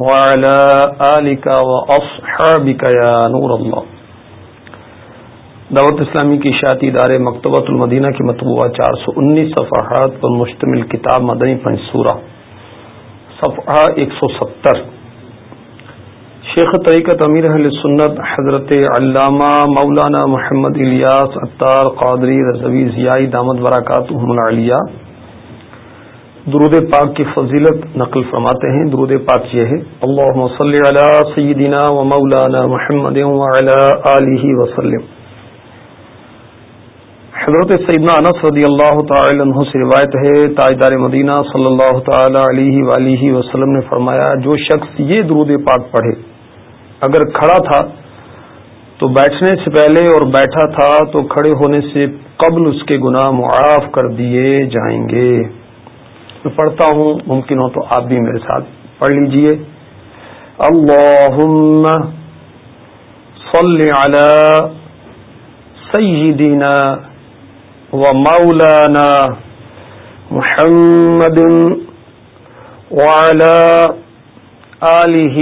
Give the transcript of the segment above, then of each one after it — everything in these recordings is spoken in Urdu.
وعلى آلك وأصحابك يا نور الله. دعوت اسلامی کی اشاعتی ادارے مکتبۃ المدینہ کی مطبوعہ چار سو انیس صفحات پر مشتمل کتاب مدنی پنسورہ صفحہ ایک سو ستر۔ شیخ طریقت امیر اہل سنت حضرت علامہ مولانا محمد الیاس اطار قادری رضوی ضیائی دامد براکات العلیہ درود پاک کی فضیلت نقل فرماتے ہیں۔ درود پاک یہ ہے۔ اللہ صلی علی سیدنا و مولانا محمد آلہ وسلم۔ حضرت سیدنا انس رضی اللہ تعالی عنہ سے روایت ہے۔ تاجدار مدینہ صلی اللہ تعالی علیہ وآلہ وسلم نے فرمایا، جو شخص یہ درود پاک پڑھے، اگر کھڑا تھا تو بیٹھنے سے پہلے اور بیٹھا تھا تو کھڑے ہونے سے قبل اس کے گناہ معاف کر دیے جائیں گے۔ میں پڑھتا ہوں، ممکن ہو تو آپ بھی میرے ساتھ پڑھ لیجیے۔ اللہم صلی علی سیدنا و مولانا محمد وعلى آلہ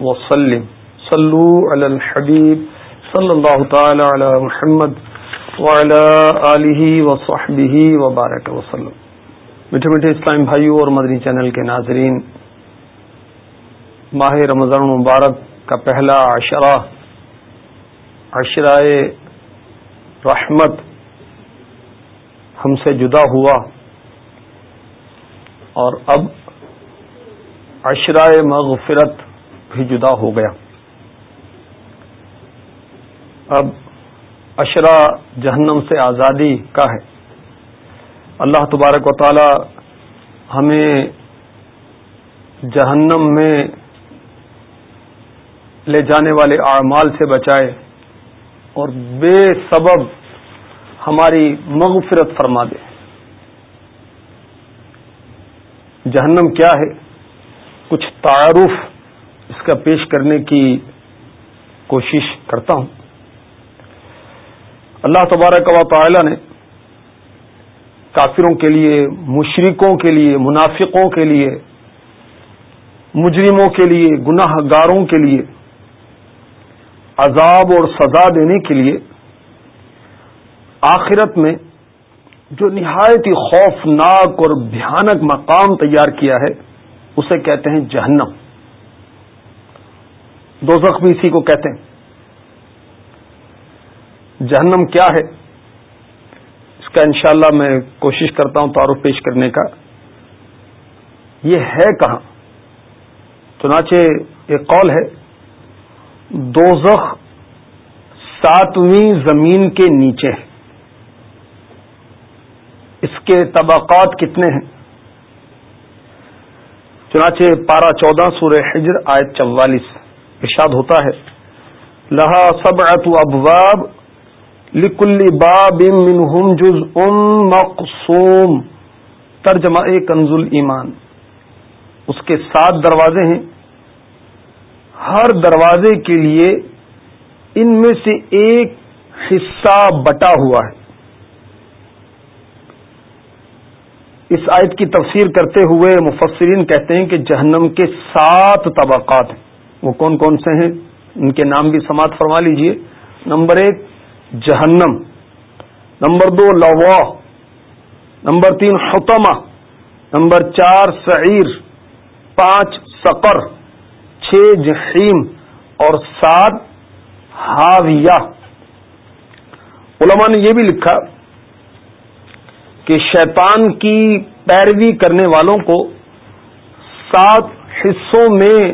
وسلم صلو علی الحبیب صلی اللہ تعالی علی محمد وعلى آلہ وصحبہ وبارک وسلم میٹھے میٹھے اسلام بھائیوں اور مدنی چینل کے ناظرین، ماہ رمضان مبارک کا پہلا عشرہ عشرائے رحمت ہم سے جدا ہوا۔ اور اب عشرائے مغفرت بھی جدا ہو گیا۔ اب عشرہ جہنم سے آزادی کا ہے۔ اللہ تبارک و تعالی ہمیں جہنم میں لے جانے والے اعمال سے بچائے اور بے سبب ہماری مغفرت فرما دے۔ جہنم کیا ہے؟ کچھ تعارف اس کا پیش کرنے کی کوشش کرتا ہوں۔ اللہ تبارک و تعالی نے کافروں کے لیے مشرقوں کے لیے، منافقوں کے لیے، مجرموں کے لیے گناہ گاروں کے لیے، عذاب اور سزا دینے کے لیے آخرت میں جو نہایت ہی خوفناک اور بھیانک مقام تیار کیا ہے، اسے کہتے ہیں جہنم۔ دو زخمی اسی کو کہتے ہیں۔ جہنم کیا ہے؟ کا انشاءاللہ میں کوشش کرتا ہوں تعارف پیش کرنے کا۔ یہ ہے کہاں؟ چنانچہ ایک قول ہے، دوزخ ساتویں زمین کے نیچے ہے۔ اس کے طبقات کتنے ہیں؟ چنانچہ پارہ چودہ، سورہ حجر، آیت چوالیس، ارشاد ہوتا ہے، لہا سب ابواب لکل باب منہم جز ام مقصوم۔ ترجمہ کنزل ایمان اس کے سات دروازے ہیں۔ ہر دروازے کے لیے ان میں سے ایک حصہ بٹا ہوا ہے۔ اس آیت کی تفسیر کرتے ہوئے مفسرین کہتے ہیں کہ جہنم کے سات طبقات ہیں۔ وہ کون کون سے ہیں؟ ان کے نام بھی سماعت فرما لیجیے۔ نمبر ایک جہنم. نمبر دو لوا نمبر تین حتمہ نمبر چار، سعیر. پانچ، سقر. چھ، جحیم. اور سات ہاویہ علماء نے یہ بھی لکھا کہ شیطان کی پیروی کرنے والوں کو سات حصوں میں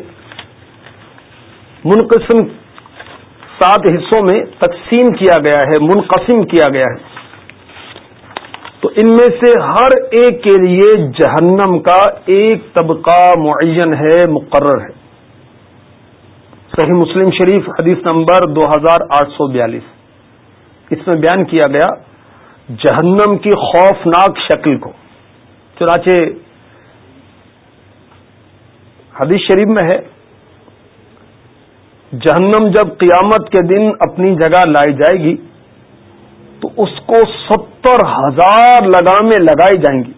منقسم سات حصوں میں تقسیم کیا گیا ہے، منقسم کیا گیا ہے۔ تو ان میں سے ہر ایک کے لیے جہنم کا ایک طبقہ معین ہے، مقرر ہے۔ صحیح مسلم شریف حدیث نمبر دو ہزار آٹھ سو بیالیس۔ اس میں بیان کیا گیا جہنم کی خوفناک شکل کو۔ چنانچہ حدیث شریف میں ہے جہنم جب قیامت کے دن اپنی جگہ لائی جائے گی، تو اس کو ستر ہزار لگامیں لگائی جائیں گی۔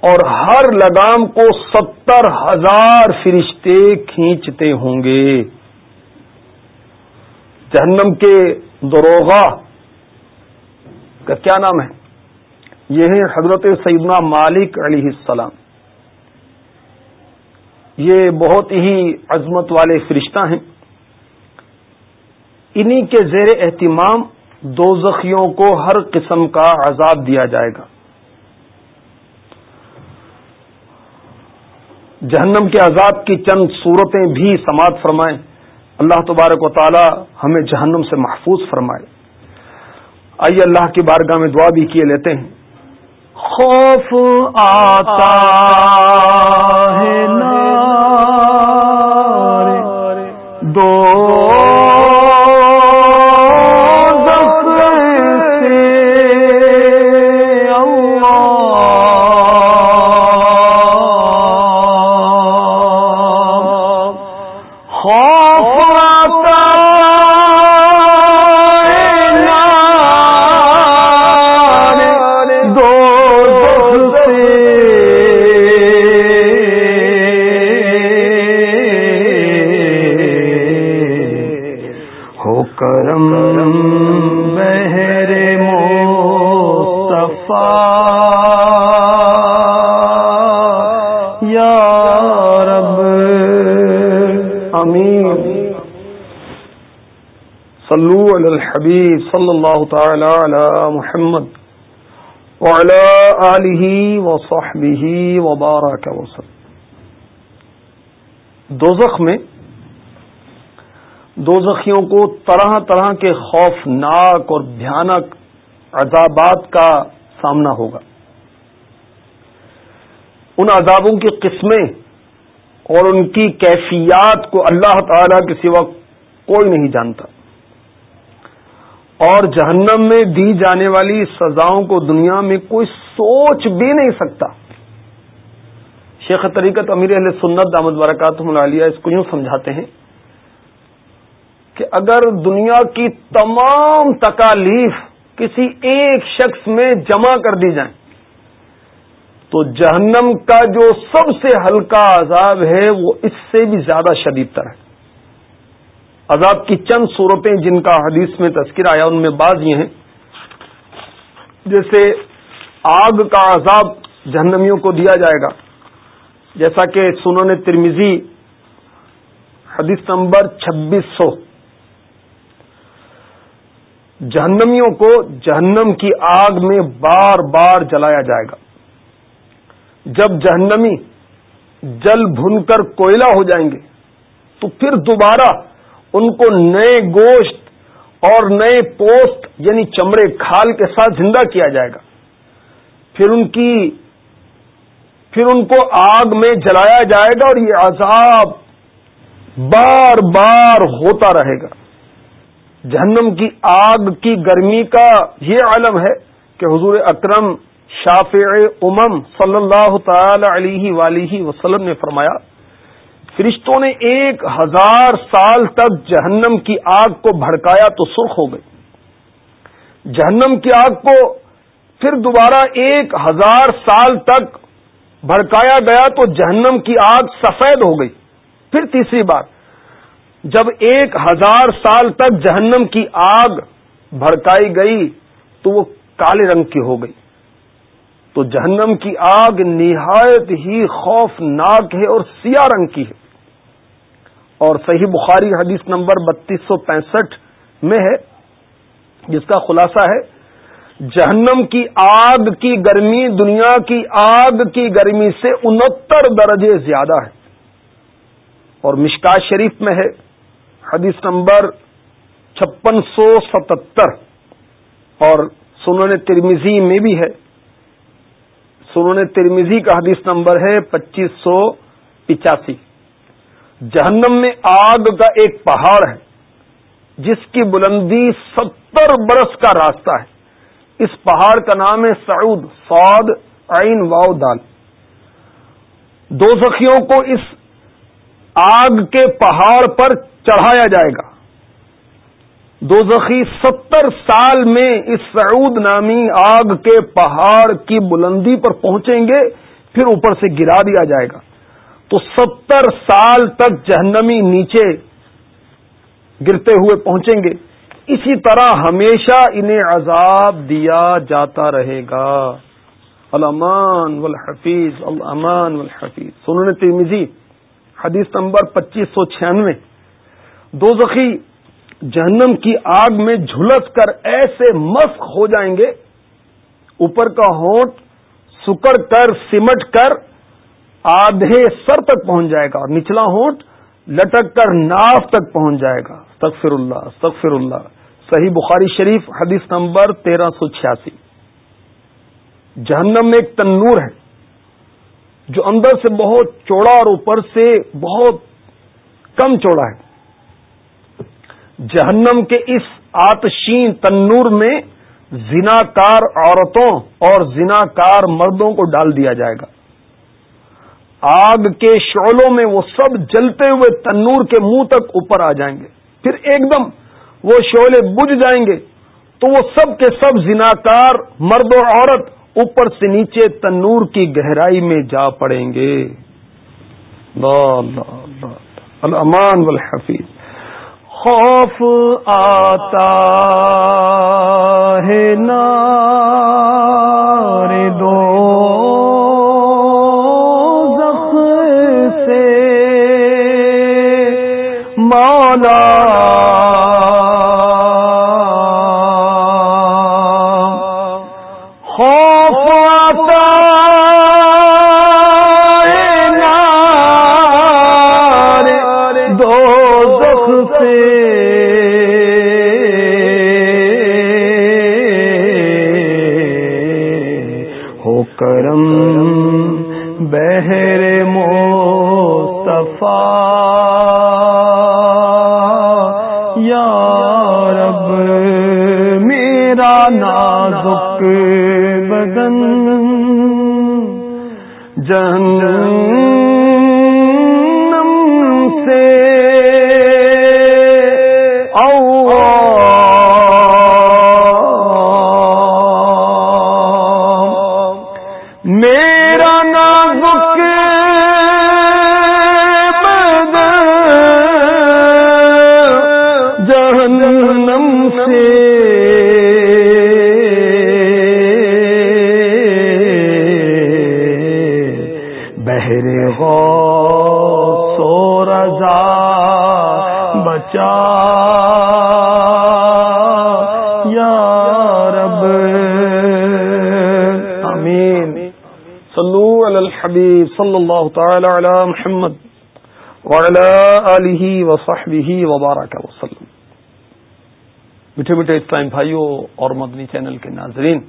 اور ہر لگام کو ستر ہزار فرشتے کھینچتے ہوں گے۔ جہنم کے دروغا کا کیا نام ہے؟ یہ ہے حضرت سیدنا مالک علیہ السلام۔ یہ بہت ہی عظمت والے فرشتہ ہیں۔ انہی کے زیر اہتمام دوزخیوں کو ہر قسم کا عذاب دیا جائے گا۔ جہنم کے عذاب کی چند صورتیں بھی سماعت فرمائیں۔ اللہ تبارک و تعالی ہمیں جہنم سے محفوظ فرمائے۔ آئیے اللہ کی بارگاہ میں دعا بھی کیے لیتے ہیں۔ خوف آتا الحبیب صلی اللہ تعالی علی محمد وعلى آلہ وصحبہ وبارک وسلم. دوزخ میں دوزخیوں کو طرح طرح کے خوفناک اور بھیانک عذابات کا سامنا ہوگا۔ ان عذابوں کی قسمیں اور ان کی کیفیات کو اللہ تعالی کے سوا کوئی نہیں جانتا۔ اور جہنم میں دی جانے والی سزاؤں کو دنیا میں کوئی سوچ بھی نہیں سکتا۔ شیخ طریقت امیر علیہ سنت دامد برکات ملالیہ اس کو یوں سمجھاتے ہیں کہ اگر دنیا کی تمام تکالیف کسی ایک شخص میں جمع کر دی جائیں، تو جہنم کا جو سب سے ہلکا عذاب ہے وہ اس سے بھی زیادہ شدید تر ہے۔ عذاب کی چند صورتیں جن کا حدیث میں تذکر آیا، ان میں بعض یہ ہیں۔ جیسے آگ کا عذاب جہنمیوں کو دیا جائے گا۔ جیسا کہ سنن ترمیزی حدیث نمبر چھبیس سو جہنمیوں کو جہنم کی آگ میں بار بار جلایا جائے گا۔ جب جہنمی جل بھن کر کوئلہ ہو جائیں گے، تو پھر دوبارہ ان کو نئے گوشت اور نئے پوسٹ یعنی چمڑے کھال کے ساتھ زندہ کیا جائے گا۔ پھر ان کی پھر ان کو آگ میں جلایا جائے گا اور یہ عذاب بار بار ہوتا رہے گا۔ جہنم کی آگ کی گرمی کا یہ عالم ہے کہ حضور اکرم شافع امم صلی اللہ تعالی علیہ وسلم نے فرمایا فرشتوں نے ایک ہزار سال تک جہنم کی آگ کو بھڑکایا تو سرخ ہو گئی جہنم کی آگ کو پھر دوبارہ ایک ہزار سال تک بھڑکایا گیا تو جہنم کی آگ سفید ہو گئی۔ پھر تیسری بار جب ایک ہزار سال تک جہنم کی آگ بھڑکائی گئی تو وہ کالے رنگ کی ہو گئی۔ تو جہنم کی آگ نہایت ہی خوفناک ہے اور سیاہ رنگ کی ہے۔ اور صحیح بخاری حدیث نمبر بتیس سو پینسٹھ میں ہے، جس کا خلاصہ ہے، جہنم کی آگ کی گرمی دنیا کی آگ کی گرمی سے انہتر درجے زیادہ ہے۔ اور مشکا شریف میں ہے، حدیث نمبر چھپن سو ستتر۔ اور سنن ترمیزی میں بھی ہے۔ سنن ترمیزی کا حدیث نمبر ہے پچیس سو پچاسی۔ جہنم میں آگ کا ایک پہاڑ ہے، جس کی بلندی ستر برس کا راستہ ہے۔ اس پہاڑ کا نام ہے سعود سعود عین واؤ دال۔ دو سخیوں کو اس آگ کے پہاڑ پر چڑھایا جائے گا۔ دو زخی ستر سال میں اس سعود نامی آگ کے پہاڑ کی بلندی پر پہنچیں گے، پھر اوپر سے گرا دیا جائے گا۔ تو ستر سال تک جہنمی نیچے گرتے ہوئے پہنچیں گے۔ اسی طرح ہمیشہ انہیں عذاب دیا جاتا رہے گا۔ الامان والحفیظ الامان والحفیظ۔ سنن تیمیزی حدیث نمبر پچیس سو چھیانوے۔ دو زخی جہنم کی آگ میں جھلس کر ایسے مسق ہو جائیں گے۔ اوپر کا ہونٹ سکڑ کر، سمٹ کر آدھے سر تک پہنچ جائے گا اور نچلا ہونٹ لٹک کر ناف تک پہنچ جائے گا۔ تغفر اللہ تغفر اللہ۔ صحیح بخاری شریف، حدیث نمبر تیرہ سو چھیاسی۔ جہنم میں ایک تنور ہے، جو اندر سے بہت چوڑا اور اوپر سے بہت کم چوڑا ہے۔ جہنم کے اس آتشین تنور میں زناکار عورتوں اور زناکار مردوں کو ڈال دیا جائے گا۔ آگ کے شعلوں میں وہ سب جلتے ہوئے تنور کے منہ تک اوپر آ جائیں گے۔ پھر ایک دم وہ شعلے بجھ جائیں گے تو وہ سب کے سب زناکار، مرد اور عورت اوپر سے نیچے تنور کی گہرائی میں جا پڑیں گے۔ الامان والحفیظ۔ خوف آتا ہے نار دو۔ کرم صلی اللہ تعالی علی محمد وعلی آلہ وصحبہ وبارک وسلم۔ میٹھے میٹھے اسلام بھائیوں اور مدنی چینل کے ناظرین،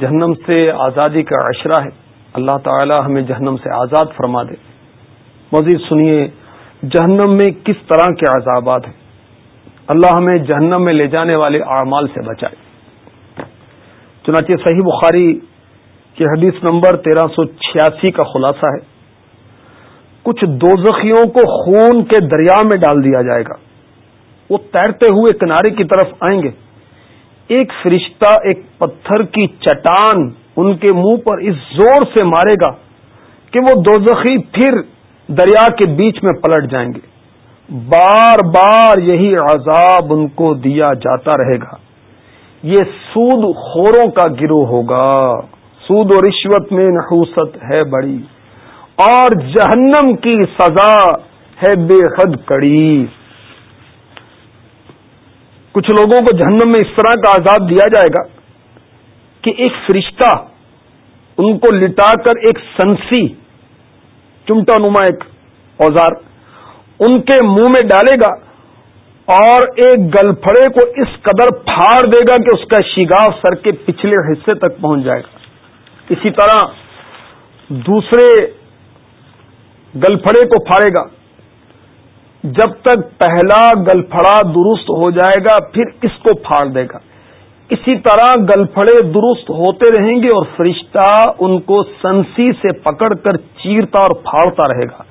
جہنم سے آزادی کا عشرہ ہے۔ اللہ تعالی ہمیں جہنم سے آزاد فرما دے۔ مزید سنیے جہنم میں کس طرح کے عذابات ہیں؟ اللہ ہمیں جہنم میں لے جانے والے اعمال سے بچائے۔ چنانچہ صحیح بخاری کہ حدیث نمبر تیرہ سو چھیاسی کا خلاصہ ہے۔ کچھ دوزخیوں کو خون کے دریا میں ڈال دیا جائے گا۔ وہ تیرتے ہوئے کنارے کی طرف آئیں گے۔ ایک فرشتہ ایک پتھر کی چٹان ان کے منہ پر اس زور سے مارے گا کہ وہ دوزخی پھر دریا کے بیچ میں پلٹ جائیں گے۔ بار بار یہی عذاب ان کو دیا جاتا رہے گا۔ یہ سود خوروں کا گروہ ہوگا۔ سود و رشوت میں نحوست ہے بڑی۔ اور جہنم کی سزا ہے بے حد کڑی۔ کچھ لوگوں کو جہنم میں اس طرح کا آزاد دیا جائے گا کہ ایک فرشتہ ان کو لٹا کر ایک سنسی چمٹا نما ایک اوزار ان کے منہ میں ڈالے گا اور ایک گلفڑے کو اس قدر پھاڑ دے گا کہ اس کا شگاف سر کے پچھلے حصے تک پہنچ جائے گا۔ اسی طرح دوسرے گلفڑے کو پھاڑے گا۔ جب تک پہلا گلفڑا درست ہو جائے گا، پھر اس کو پھاڑ دے گا۔ اسی طرح گلفڑے درست ہوتے رہیں گے اور فرشتہ ان کو سنسی سے پکڑ کر چیرتا اور پھاڑتا رہے گا۔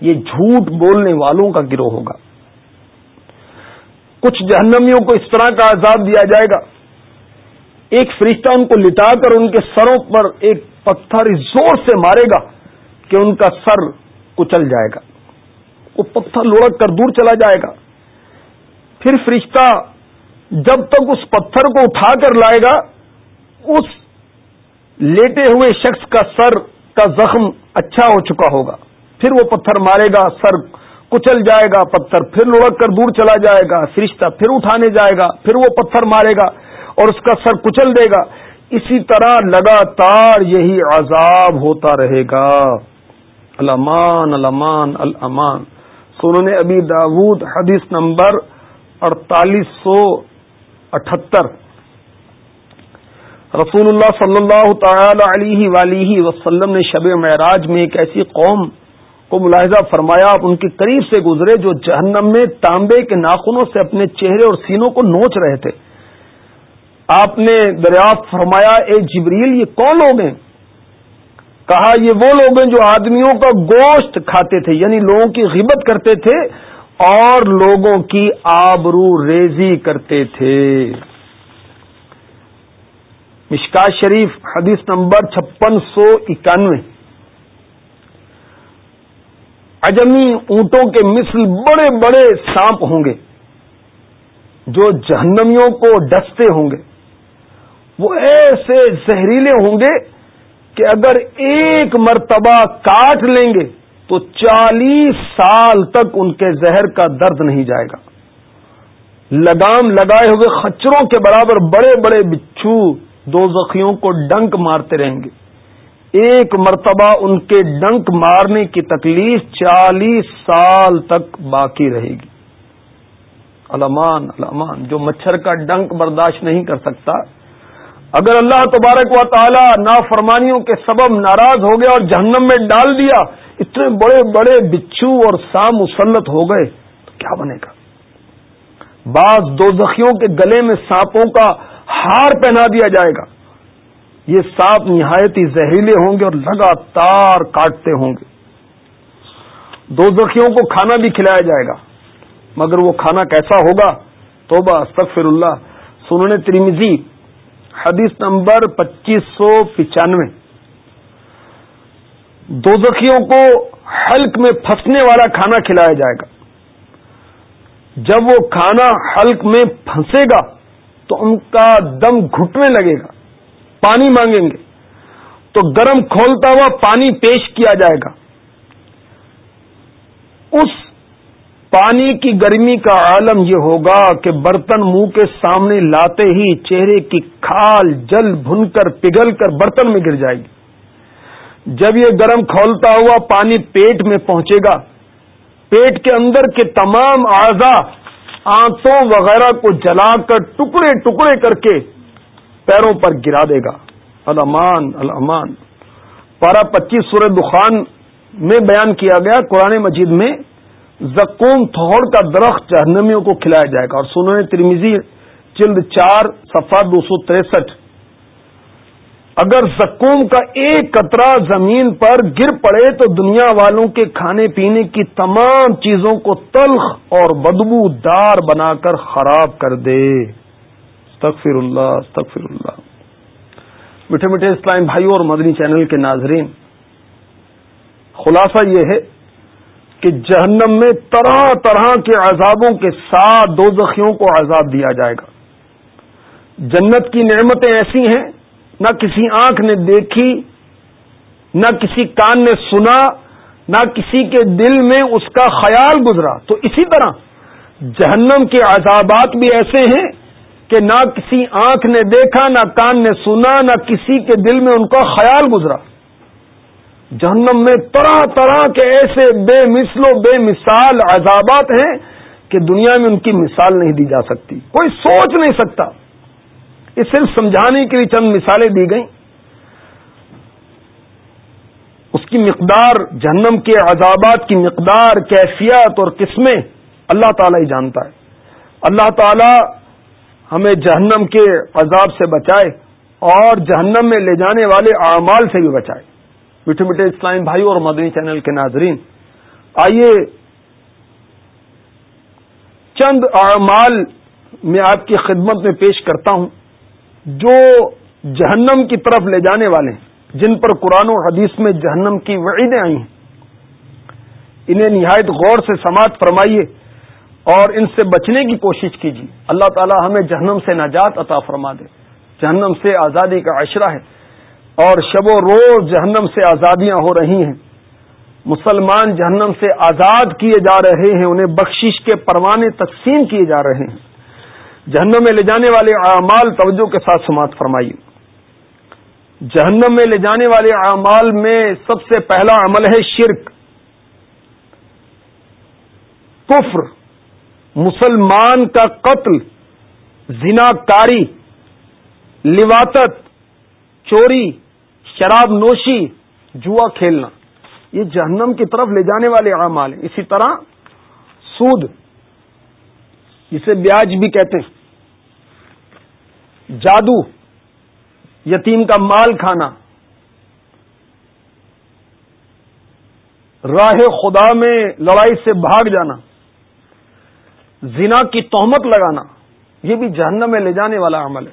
یہ جھوٹ بولنے والوں کا گروہ ہوگا۔ کچھ جہنمیوں کو اس طرح کا عذاب دیا جائے گا۔ ایک فرشتہ ان کو لٹا کر ان کے سروں پر ایک پتھر زور سے مارے گا کہ ان کا سر کچل جائے گا۔ وہ پتھر لڑک کر دور چلا جائے گا۔ پھر فرشتہ جب تک اس پتھر کو اٹھا کر لائے گا، اس لیٹے ہوئے شخص کا سر کا زخم اچھا ہو چکا ہوگا۔ پھر وہ پتھر مارے گا، سر کچل جائے گا، پتھر پھر لڑک کر دور چلا جائے گا، فرشتہ پھر اٹھانے جائے گا، پھر وہ پتھر مارے گا اور اس کا سر کچل دے گا۔ اسی طرح لگاتار یہی عذاب ہوتا رہے گا۔ الامان الامان الامان۔ سنن ابی داود، حدیث نمبر اڑتالیس سو اٹھہتر رسول اللہ صلی اللہ تعالی علیہ ولیہ وسلم نے شب معراج میں ایک ایسی قوم کو ملاحظہ فرمایا، آپ ان کے قریب سے گزرے جو جہنم میں تانبے کے ناخنوں سے اپنے چہرے اور سینوں کو نوچ رہے تھے۔ آپ نے دریافت فرمایا، اے جبریل، یہ کون لوگ ہیں؟ کہا، یہ وہ لوگ ہیں جو آدمیوں کا گوشت کھاتے تھے یعنی لوگوں کی غیبت کرتے تھے اور لوگوں کی آبرو ریزی کرتے تھے۔ مشکا شریف حدیث نمبر چھپن سو اکانوے۔ اجمی اونٹوں کے مثل بڑے بڑے سانپ ہوں گے جو جہنمیوں کو ڈستے ہوں گے۔ وہ ایسے زہریلے ہوں گے کہ اگر ایک مرتبہ کاٹ لیں گے تو چالیس سال تک ان کے زہر کا درد نہیں جائے گا۔ لگام لگائے ہوئے خچروں کے برابر بڑے بڑے بچھو دو زخیوں کو ڈنک مارتے رہیں گے۔ ایک مرتبہ ان کے ڈنک مارنے کی تکلیف چالیس سال تک باقی رہے گی۔ علمان علمان جو مچھر کا ڈنک برداشت نہیں کر سکتا، اگر اللہ تبارک و تعالی نافرمانیوں کے سبب ناراض ہو گیا اور جہنم میں ڈال دیا اتنے بڑے بڑے بچھو اور سام مسلط ہو گئے، تو کیا بنے گا؟ بعض دو زخیوں کے گلے میں سانپوں کا ہار پہنا دیا جائے گا۔ یہ سانپ نہایت ہی زہریلے ہوں گے اور لگاتار کاٹتے ہوں گے۔ دو زخیوں کو کھانا بھی کھلایا جائے گا، مگر وہ کھانا کیسا ہوگا؟ توبہ، استغفر اللہ۔ سننے تریمزی حدیث نمبر پچیس سو پچانوے۔ دو کو حلق میں پھنسنے والا کھانا کھلایا جائے گا۔ جب وہ کھانا حلق میں پھنسے گا تو ان کا دم گھٹنے لگے گا، پانی مانگیں گے۔ تو گرم کھولتا ہوا پانی پیش کیا جائے گا۔ اس پانی کی گرمی کا عالم یہ ہوگا کہ برتن منہ کے سامنے لاتے ہی چہرے کی کھال جل بھن کر پگھل کر برتن میں گر جائے گی۔ جب یہ گرم کھولتا ہوا پانی پیٹ میں پہنچے گا، پیٹ کے اندر کے تمام اعضا آنتوں وغیرہ کو جلا کر ٹکڑے ٹکڑے کر کے پیروں پر گرا دے گا۔ الامان الامان پارہ پچیس سورہ دخان میں بیان کیا گیا، قرآن مجید میں زکوم تھوڑ کا درخت جہنمیوں کو کھلایا جائے گا۔ اور سننے ترمیزی جلد چار، صفحہ دو سو تریسٹھ۔ اگر زکوم کا ایک قطرہ زمین پر گر پڑے تو دنیا والوں کے کھانے پینے کی تمام چیزوں کو تلخ اور بدبو دار بنا کر خراب کر دے۔ استغفر اللہ استغفر اللہ۔ میٹھے میٹھے اسلام بھائیوں اور مدنی چینل کے ناظرین، خلاصہ یہ ہے کہ جہنم میں طرح طرح کے عذابوں کے ساتھ دو زخیوں کو عذاب دیا جائے گا۔ جنت کی نعمتیں ایسی ہیں نہ کسی آنکھ نے دیکھی، نہ کسی کان نے سنا، نہ کسی کے دل میں اس کا خیال گزرا۔ تو اسی طرح جہنم کے عذابات بھی ایسے ہیں کہ نہ کسی آنکھ نے دیکھا، نہ کان نے سنا، نہ کسی کے دل میں ان کا خیال گزرا۔ جہنم میں طرح طرح کے ایسے بے مثل و بے مثال عذابات ہیں کہ دنیا میں ان کی مثال نہیں دی جا سکتی۔ کوئی سوچ نہیں سکتا۔ یہ صرف سمجھانے کے لیے چند مثالیں دی گئیں۔ اس کی مقدار جہنم کے عذابات کی مقدار، کیفیت اور قسمیں اللہ تعالیٰ ہی جانتا ہے۔ اللہ تعالی ہمیں جہنم کے عذاب سے بچائے اور جہنم میں لے جانے والے اعمال سے بھی بچائے۔ میٹھے میٹھے اسلام بھائی اور مدنی چینل کے ناظرین، آئیے چند اعمال میں آپ کی خدمت میں پیش کرتا ہوں۔ جو جہنم کی طرف لے جانے والے ہیں، جن پر قرآن و حدیث میں جہنم کی وعیدیں آئی ہیں۔ انہیں نہایت غور سے سماعت فرمائیے اور ان سے بچنے کی کوشش کیجیے۔ اللہ تعالی ہمیں جہنم سے نجات عطا فرما دے۔ جہنم سے آزادی کا عشرہ ہے اور شب و روز جہنم سے آزادیاں ہو رہی ہیں۔ مسلمان جہنم سے آزاد کیے جا رہے ہیں، انہیں بخشش کے پروانے تقسیم کیے جا رہے ہیں۔ جہنم میں لے جانے والے اعمال توجہ کے ساتھ سماعت فرمائیے۔ جہنم میں لے جانے والے اعمال میں سب سے پہلا عمل ہے شرک۔ کفر، مسلمان کا قتل زنا کاری لواطت، چوری، شراب نوشی، جوا کھیلنا۔ یہ جہنم کی طرف لے جانے والے اعمال ہیں۔ اسی طرح سود۔ جسے بیاج بھی کہتے ہیں۔ جادو، یتیم کا مال کھانا۔ راہ خدا میں لڑائی سے بھاگ جانا۔ زنا کی تہمت لگانا۔ یہ بھی جہنم میں لے جانے والا عمل ہے۔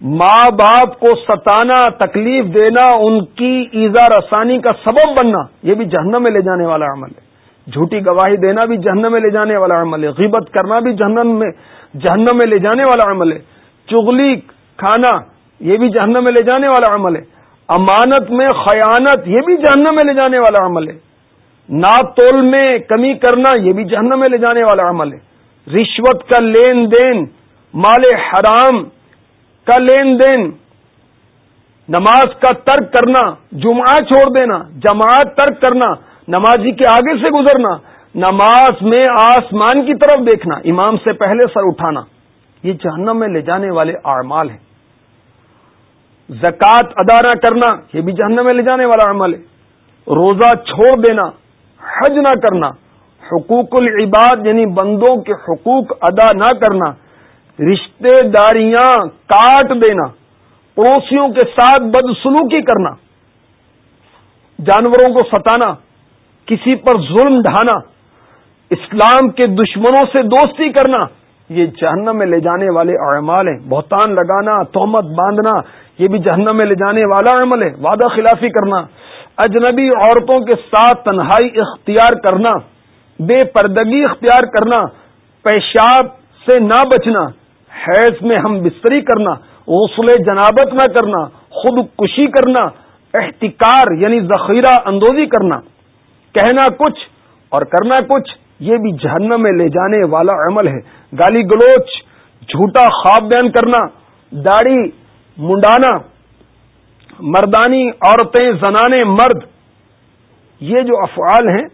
ماں باپ کو ستانا، تکلیف دینا، ان کی ایزا رسانی کا سبب بننا، یہ بھی جہنم میں لے جانے والا عمل ہے۔ جھوٹی گواہی دینا بھی جہنم میں لے جانے والا عمل ہے۔ غیبت کرنا بھی جہنم میں جہنم میں لے جانے والا عمل ہے۔ چغلی کھانا، یہ بھی جہنم میں لے جانے والا عمل ہے۔ امانت میں خیانت، یہ بھی جہنم میں لے جانے والا عمل ہے۔ ناتول میں کمی کرنا، یہ بھی جہنم میں لے جانے والا عمل ہے۔ رشوت کا لین دین، مال حرام کا لین دین۔ نماز کا ترک کرنا، جمعہ چھوڑ دینا، جماعت ترک کرنا نمازی جی کے آگے سے گزرنا، نماز میں آسمان کی طرف دیکھنا، امام سے پہلے سر اٹھانا، یہ جہنم میں لے جانے والے اعمال ہیں۔ زکوٰۃ ادا نہ کرنا، یہ بھی جہنم میں لے جانے والا عمل ہے۔ روزہ چھوڑ دینا، حج نہ کرنا، حقوق العباد یعنی بندوں کے حقوق ادا نہ کرنا رشتے داریاں کاٹ دینا، پڑوسیوں کے ساتھ بدسلوکی کرنا، جانوروں کو ستانا کسی پر ظلم ڈھانا، اسلام کے دشمنوں سے دوستی کرنا، یہ جہنم میں لے جانے والے اعمال ہیں۔ بہتان لگانا، تہمت باندھنا، یہ بھی جہنم میں لے جانے والا عمل ہے۔ وعدہ خلافی کرنا، اجنبی عورتوں کے ساتھ تنہائی اختیار کرنا، بے پردگی اختیار کرنا، پیشاب سے نہ بچنا، حیض میں ہم بستری کرنا، غسل جنابت نہ کرنا خود کشی کرنا، احتکار یعنی ذخیرہ اندوزی کرنا۔ کہنا کچھ اور کرنا کچھ، یہ بھی جہنم میں لے جانے والا عمل ہے۔ گالی گلوچ، جھوٹا خواب بیان کرنا، داڑھی منڈانا، مردانی عورتیں زنانے مرد، یہ جو افعال ہیں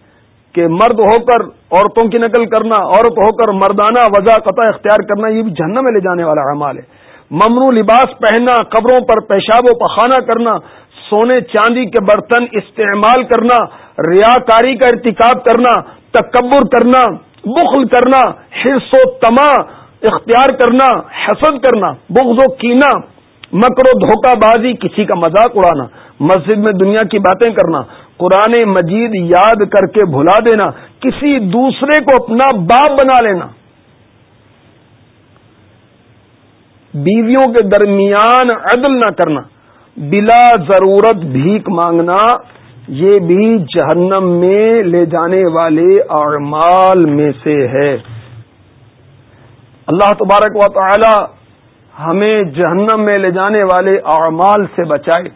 کہ مرد ہو کر عورتوں کی نقل کرنا، عورت ہو کر مردانہ وضع قطع اختیار کرنا، یہ بھی جہنم میں لے جانے والا اعمال ہے۔ ممنوع لباس پہننا، قبروں پر پیشاب و پخانہ کرنا سونے چاندی کے برتن استعمال کرنا، ریاکاری کا ارتکاب کرنا، تکبر کرنا، بخل کرنا حص و تما اختیار کرنا، حسد کرنا، بغض و کینا مکر و دھوکہ بازی، کسی کا مذاق اڑانا، مسجد میں دنیا کی باتیں کرنا، قرآن مجید یاد کر کے بھلا دینا، کسی دوسرے کو اپنا باپ بنا لینا۔ بیویوں کے درمیان عدل نہ کرنا۔ بلا ضرورت بھیک مانگنا، یہ بھی جہنم میں لے جانے والے اعمال میں سے ہے۔ اللہ تبارک و تعالی ہمیں جہنم میں لے جانے والے اعمال سے بچائے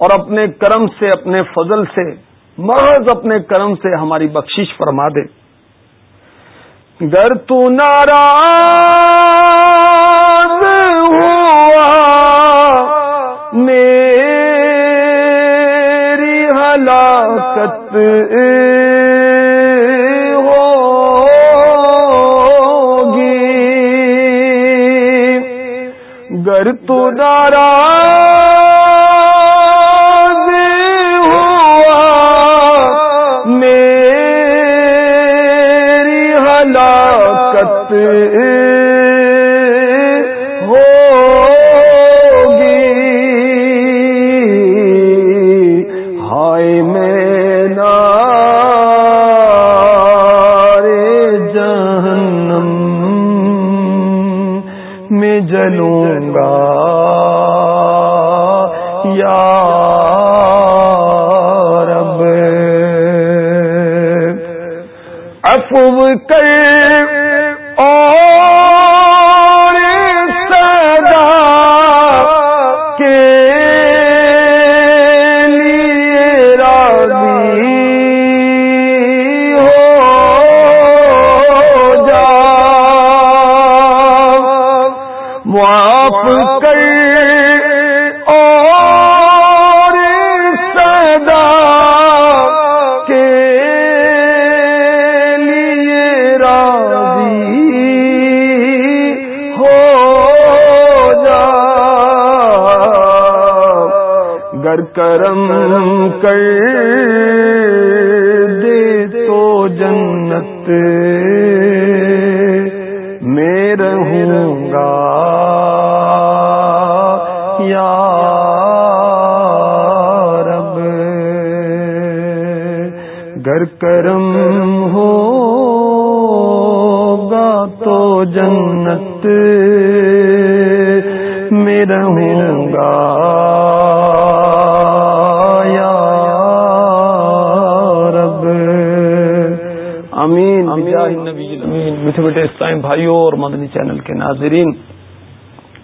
اور اپنے کرم سے، اپنے فضل سے، محض اپنے کرم سے ہماری بخشش فرما دے۔ گر تو ناراض ہوا گر تو ہوا آپ ناظرین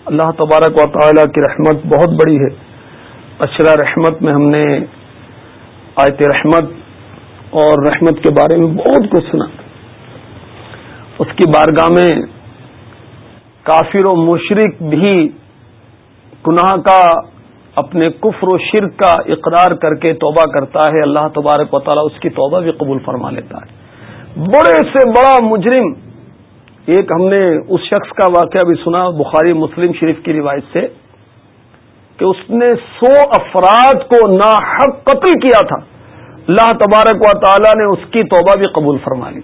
اللہ تبارک و تعالی کی رحمت بہت بڑی ہے۔ اشرا رحمت میں ہم نے آیت رحمت اور رحمت کے بارے میں بہت کچھ سنا۔ اس کی بارگاہ میں کافر و مشرق بھی گناہ کا، اپنے کفر و شرک کا اقرار کر کے توبہ کرتا ہے۔ اللہ تبارک و تعالیٰ اس کی توبہ بھی قبول فرما لیتا ہے۔ بڑے سے بڑا مجرم، ایک ہم نے اس شخص کا واقعہ بھی سنا، بخاری مسلم شریف کی روایت سے، کہ اس نے سو افراد کو ناحق قتل کیا تھا۔ اللہ تبارک و تعالی نے اس کی توبہ بھی قبول فرما لی۔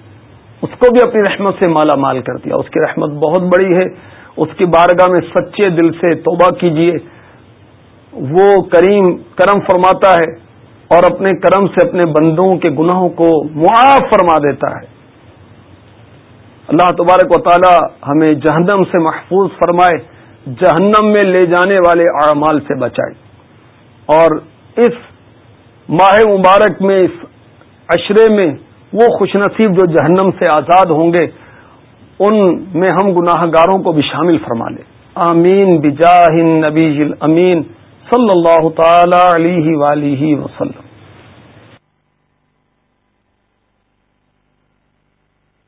اس کو بھی اپنی رحمت سے مالا مال کر دیا۔ اس کی رحمت بہت بڑی ہے۔ اس کی بارگاہ میں سچے دل سے توبہ کیجیے وہ کریم کرم فرماتا ہے اور اپنے کرم سے اپنے بندوں کے گناہوں کو معاف فرما دیتا ہے۔ اللہ تبارک و تعالی ہمیں جہنم سے محفوظ فرمائے، جہنم میں لے جانے والے اعمال سے بچائے۔ اور اس ماہ مبارک میں، اس اشرے میں وہ خوش نصیب جو جہنم سے آزاد ہوں گے، ان میں ہم گناہ گاروں کو بھی شامل فرما لیں آمین، بجاہ نبی امین صلی اللہ تعالی علیہ وسلم۔